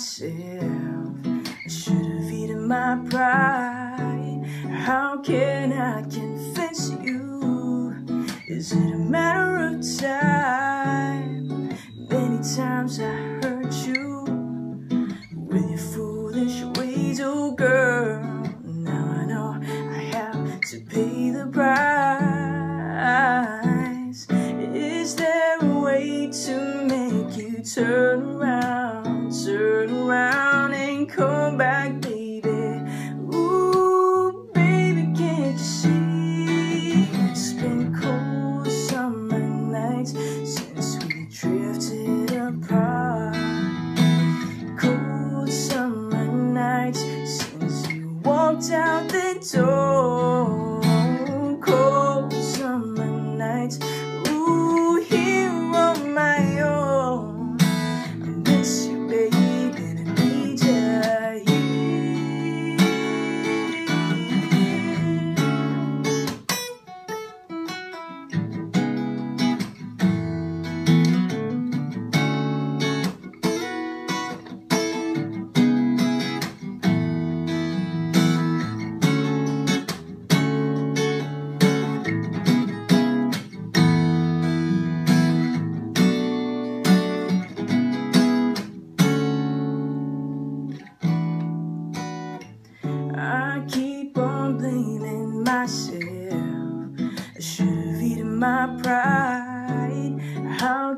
myself. I should have eaten my pride. How can I convince you? Is it a matter of time? Many times I hurt you with your foolish ways, oh girl. Now I know I have to pay the price. Is there a way to make you turn come back,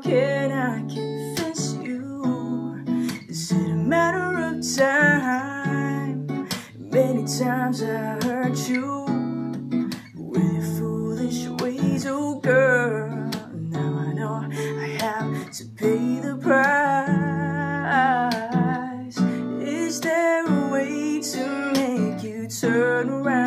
Can I confess you. Is it a matter of time? Many times I hurt you with your foolish ways, oh girl. Now I know I have to pay the price. Is there a way to make you turn around?